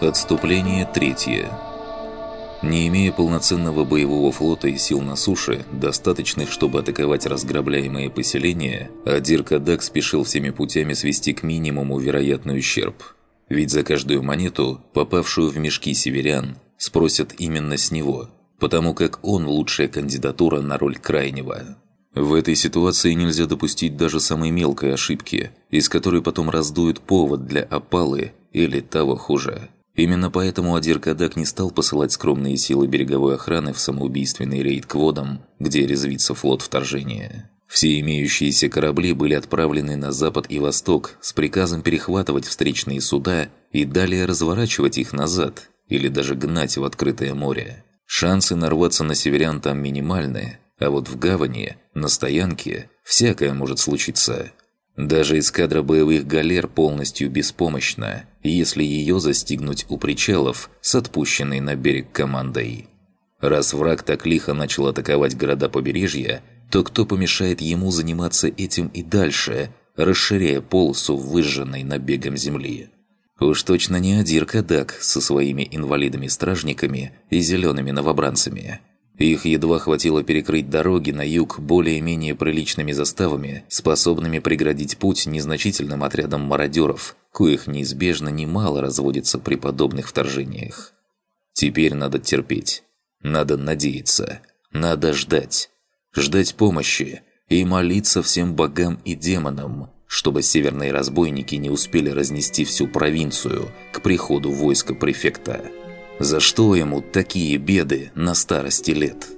Отступление третье. Не имея полноценного боевого флота и сил на суше, достаточных, чтобы атаковать разграбляемые поселения, Адир Кадак спешил всеми путями свести к минимуму вероятный ущерб. Ведь за каждую монету, попавшую в мешки северян, спросят именно с него, потому как он лучшая кандидатура на роль крайнего. В этой ситуации нельзя допустить даже самой мелкой ошибки, из которой потом раздуют повод для опалы или того хуже. Именно поэтому Адир Кадак не стал посылать скромные силы береговой охраны в самоубийственный рейд к водам, где резвится флот вторжения. Все имеющиеся корабли были отправлены на запад и восток с приказом перехватывать встречные суда и далее разворачивать их назад или даже гнать в открытое море. Шансы нарваться на северян там минимальные, а вот в гавани, на стоянке, всякое может случиться – даже эскадра боевых галер полностью беспомощна, если ее застигнуть у причалов с отпущенной на берег командой. Раз враг так лихо начал атаковать города побережья, то кто помешает ему заниматься этим и дальше, расширяя полосу выжженной набегом земли? Уж точно не Адир Кадак со своими инвалидами-стражниками и зелеными новобранцами – их едва хватило перекрыть дороги на юг более-менее приличными заставами, способными преградить путь незначительным отрядам мародеров, коих неизбежно немало разводится при подобных вторжениях. Теперь надо терпеть. Надо надеяться. Надо ждать. Ждать помощи и молиться всем богам и демонам, чтобы северные разбойники не успели разнести всю провинцию к приходу войска префекта. За что ему такие беды на старости лет?